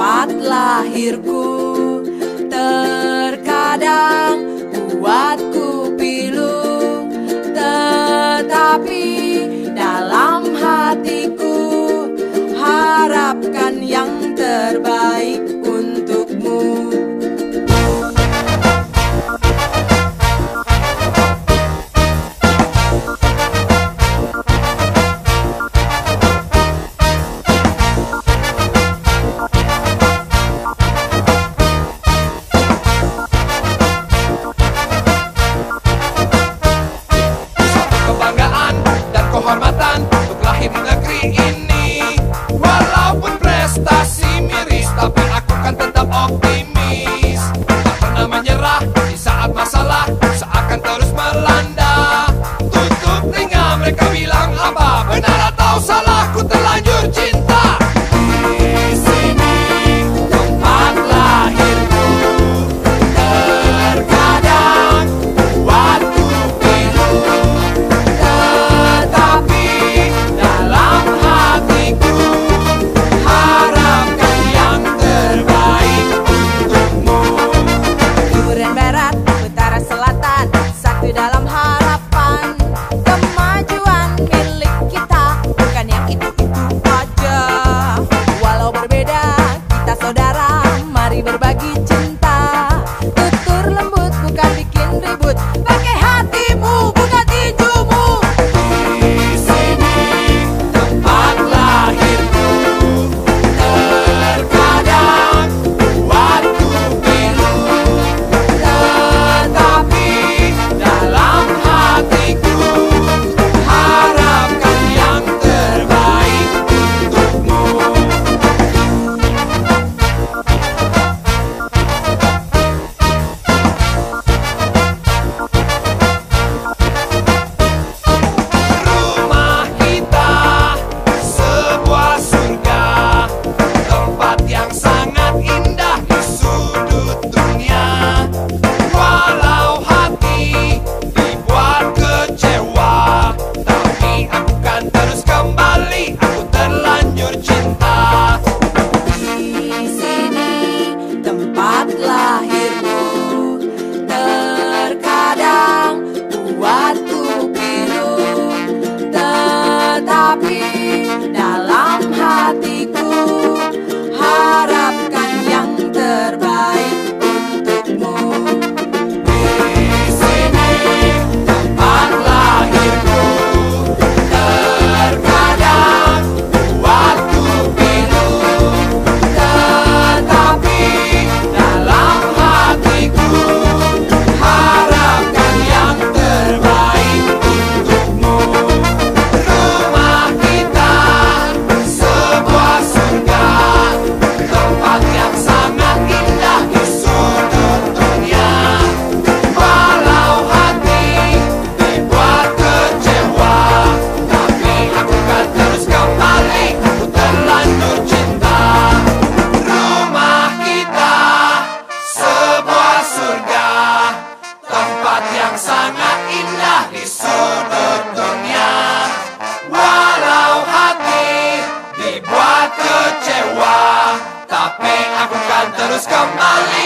tempat lahirku terkadang buat. rahim negeri ini. Walaupun prestasi miris Tapi aku kan tetap optimis. Tak pernah menyerah Di saat masalah Seakan tahu happy. tapi aku kan terus kembali.